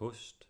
kust.